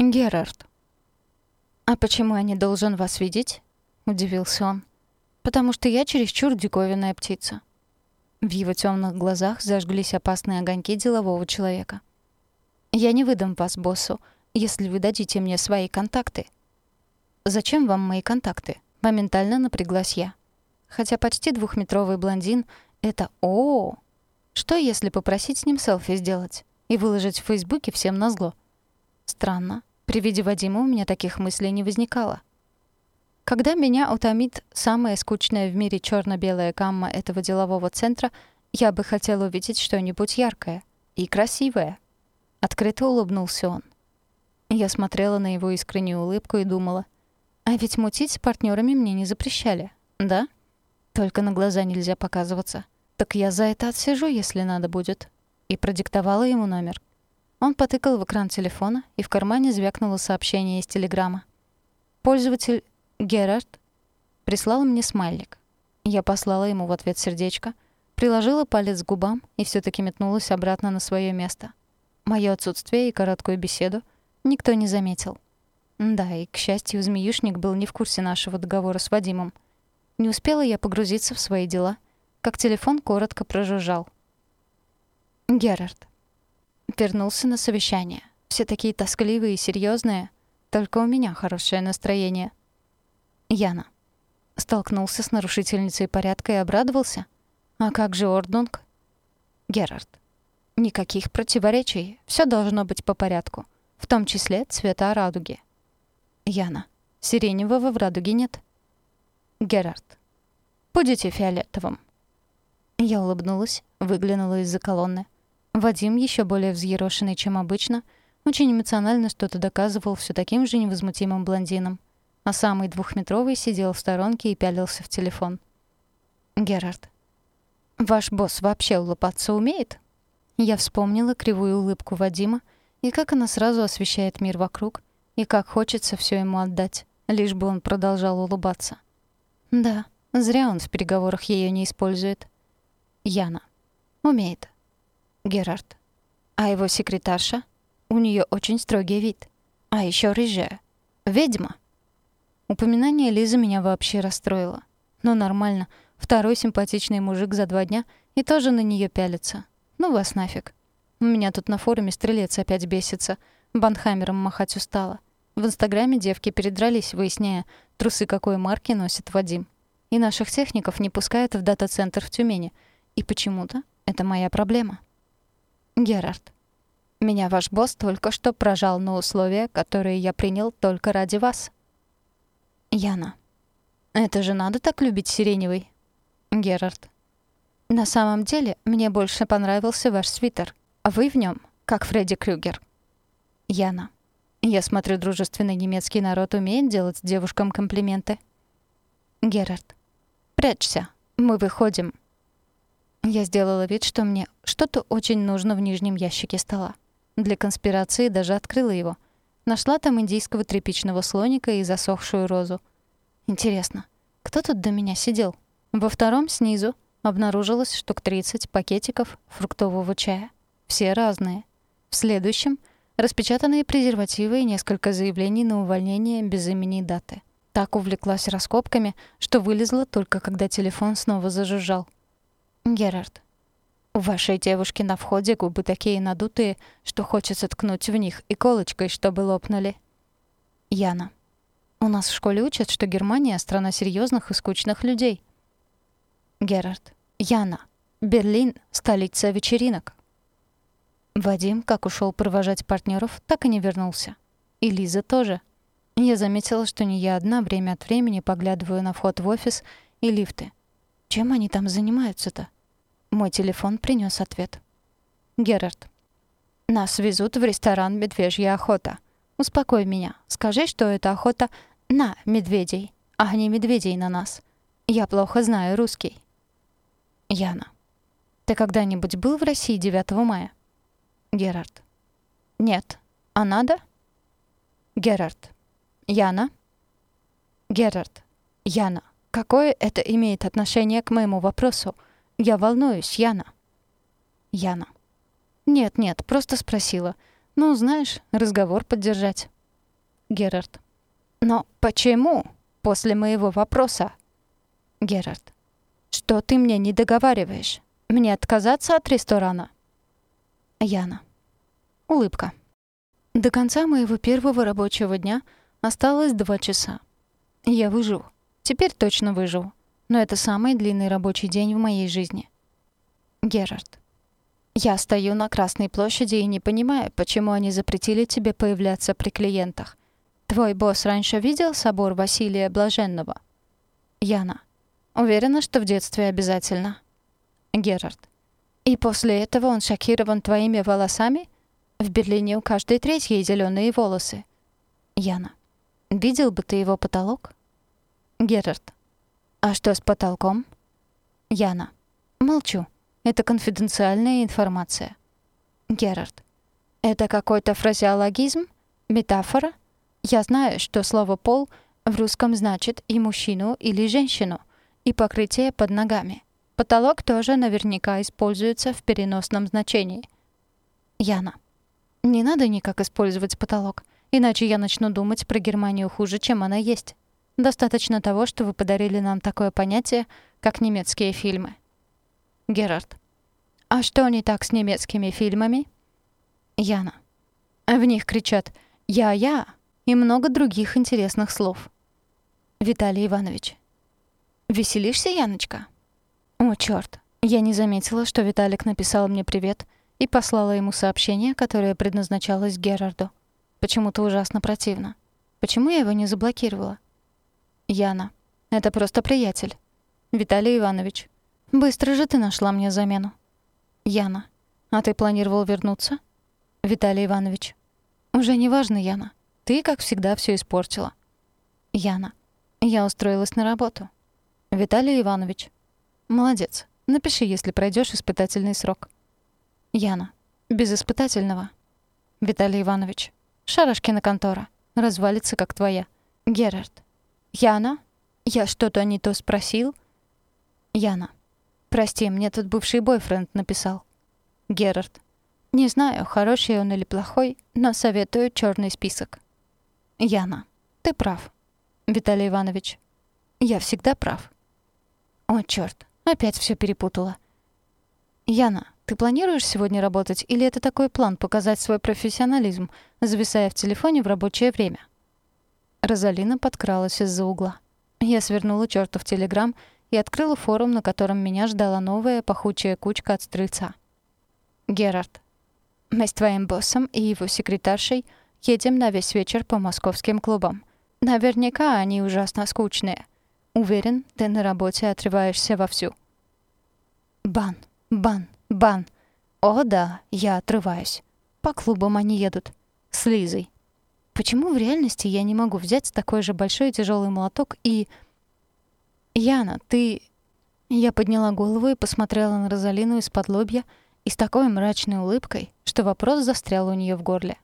Герард. «А почему я не должен вас видеть?» — удивился он. «Потому что я чересчур диковинная птица». В его темных глазах зажглись опасные огоньки делового человека. «Я не выдам вас боссу, если вы дадите мне свои контакты». «Зачем вам мои контакты?» — моментально напряглась я. Хотя почти двухметровый блондин — это о, -о, -о. Что, если попросить с ним селфи сделать и выложить в Фейсбуке всем назло? Странно. При виде Вадима у меня таких мыслей не возникало. Когда меня утомит самая скучная в мире черно белая гамма этого делового центра, я бы хотела увидеть что-нибудь яркое и красивое. Открыто улыбнулся он. Я смотрела на его искреннюю улыбку и думала, а ведь мутить с партнерами мне не запрещали, да? Только на глаза нельзя показываться. Так я за это отсижу, если надо будет. И продиктовала ему номер. Он потыкал в экран телефона, и в кармане звякнуло сообщение из телеграмма. Пользователь Герард прислал мне смайлик. Я послала ему в ответ сердечко, приложила палец к губам и все таки метнулась обратно на свое место. Моё отсутствие и короткую беседу никто не заметил. Да, и, к счастью, змеюшник был не в курсе нашего договора с Вадимом. Не успела я погрузиться в свои дела, как телефон коротко прожужжал. Герард. Вернулся на совещание. Все такие тоскливые и серьезные. Только у меня хорошее настроение. Яна. Столкнулся с нарушительницей порядка и обрадовался? А как же Ordnung? Герард. Никаких противоречий. Все должно быть по порядку. В том числе цвета радуги. Яна. Сиреневого в радуге нет. Герард. Будете фиолетовым. Я улыбнулась, выглянула из-за колонны. Вадим, еще более взъерошенный, чем обычно, очень эмоционально что-то доказывал все таким же невозмутимым блондином а самый двухметровый сидел в сторонке и пялился в телефон. «Герард, ваш босс вообще улыбаться умеет?» Я вспомнила кривую улыбку Вадима и как она сразу освещает мир вокруг, и как хочется все ему отдать, лишь бы он продолжал улыбаться. Да, зря он в переговорах ее не использует. Яна. Умеет. Герард. А его секретарша? У нее очень строгий вид. А еще рыжая. Ведьма. Упоминание Лизы меня вообще расстроило. Но нормально. Второй симпатичный мужик за два дня и тоже на нее пялится. Ну вас нафиг. У меня тут на форуме стрелец опять бесится. Банхаммером махать устала. В Инстаграме девки передрались, выясняя, трусы какой марки носит Вадим. И наших техников не пускают в дата-центр в Тюмени. И почему-то это моя проблема. Герард. Меня ваш босс только что прожал на условия, которые я принял только ради вас. Яна. Это же надо так любить сиреневый. Герард. На самом деле, мне больше понравился ваш свитер. А вы в нем, как Фредди Крюгер. Яна. Я смотрю, дружественный немецкий народ умеет делать девушкам комплименты. Герард. Прячься. Мы выходим. Я сделала вид, что мне что-то очень нужно в нижнем ящике стола. Для конспирации даже открыла его — Нашла там индийского тряпичного слоника и засохшую розу. Интересно, кто тут до меня сидел? Во втором снизу обнаружилось штук 30 пакетиков фруктового чая. Все разные. В следующем — распечатанные презервативы и несколько заявлений на увольнение без имени и даты. Так увлеклась раскопками, что вылезла только когда телефон снова зажужжал. «Герард, у вашей девушки на входе губы такие надутые, что хочется ткнуть в них иголочкой, чтобы лопнули. Яна. У нас в школе учат, что Германия — страна серьезных и скучных людей. Герард. Яна. Берлин — столица вечеринок. Вадим, как ушел провожать партнеров, так и не вернулся. И Лиза тоже. Я заметила, что не я одна время от времени поглядываю на вход в офис и лифты. Чем они там занимаются-то? Мой телефон принес ответ. Герард. Нас везут в ресторан «Медвежья охота». Успокой меня. Скажи, что это охота на медведей, а не медведей на нас. Я плохо знаю русский. Яна. Ты когда-нибудь был в России 9 мая? Герард. Нет. А надо? Герард. Яна. Герард. Яна. Какое это имеет отношение к моему вопросу? Я волнуюсь, Яна. Яна. Нет, нет, просто спросила. Ну, знаешь, разговор поддержать. Герард. «Но почему?» после моего вопроса. Герард. Что ты мне не договариваешь? Мне отказаться от ресторана? Яна. Улыбка. До конца моего первого рабочего дня осталось два часа. Я выживу. Теперь точно выживу. Но это самый длинный рабочий день в моей жизни. Герард. Я стою на Красной площади и не понимаю, почему они запретили тебе появляться при клиентах. Твой босс раньше видел собор Василия Блаженного? Яна. Уверена, что в детстве обязательно. Герард. И после этого он шокирован твоими волосами? В Берлине у каждой третьей зеленые волосы. Яна. Видел бы ты его потолок? Герард. А что с потолком? Яна. Молчу. Это конфиденциальная информация. Герард. Это какой-то фразеологизм? Метафора? Я знаю, что слово «пол» в русском значит и мужчину, или женщину, и покрытие под ногами. Потолок тоже наверняка используется в переносном значении. Яна. Не надо никак использовать потолок, иначе я начну думать про Германию хуже, чем она есть. Достаточно того, что вы подарили нам такое понятие, как немецкие фильмы. Герард. А что не так с немецкими фильмами? Яна. В них кричат «Я-я», и много других интересных слов. Виталий Иванович. «Веселишься, Яночка?» О, чёрт. Я не заметила, что Виталик написал мне привет и послала ему сообщение, которое предназначалось Герарду. Почему-то ужасно противно. Почему я его не заблокировала? Яна. Это просто приятель. Виталий Иванович. Быстро же ты нашла мне замену. Яна. А ты планировал вернуться? Виталий Иванович. Уже не важно, Яна. Ты, как всегда, все испортила. Яна. Я устроилась на работу. Виталий Иванович. Молодец. Напиши, если пройдешь испытательный срок. Яна. Без испытательного. Виталий Иванович. Шарашкина контора. Развалится, как твоя. Герард. Яна? Я что-то не то спросил? Яна. Прости, мне тут бывший бойфренд написал. Герард. Не знаю, хороший он или плохой, но советую черный список. Яна, ты прав. Виталий Иванович, я всегда прав. О, чёрт, опять всё перепутала. Яна, ты планируешь сегодня работать или это такой план показать свой профессионализм, зависая в телефоне в рабочее время? Розалина подкралась из-за угла. Я свернула чёртов телеграм и открыла форум, на котором меня ждала новая пахучая кучка от стрельца. Герард, мы с твоим боссом и его секретаршей — Едем на весь вечер по московским клубам. Наверняка они ужасно скучные. Уверен, ты на работе отрываешься вовсю. Бан, бан, бан. О да, я отрываюсь. По клубам они едут. С Лизой. Почему в реальности я не могу взять такой же большой тяжелый молоток и... Яна, ты... Я подняла голову и посмотрела на Розалину из-под лобья и с такой мрачной улыбкой, что вопрос застрял у нее в горле.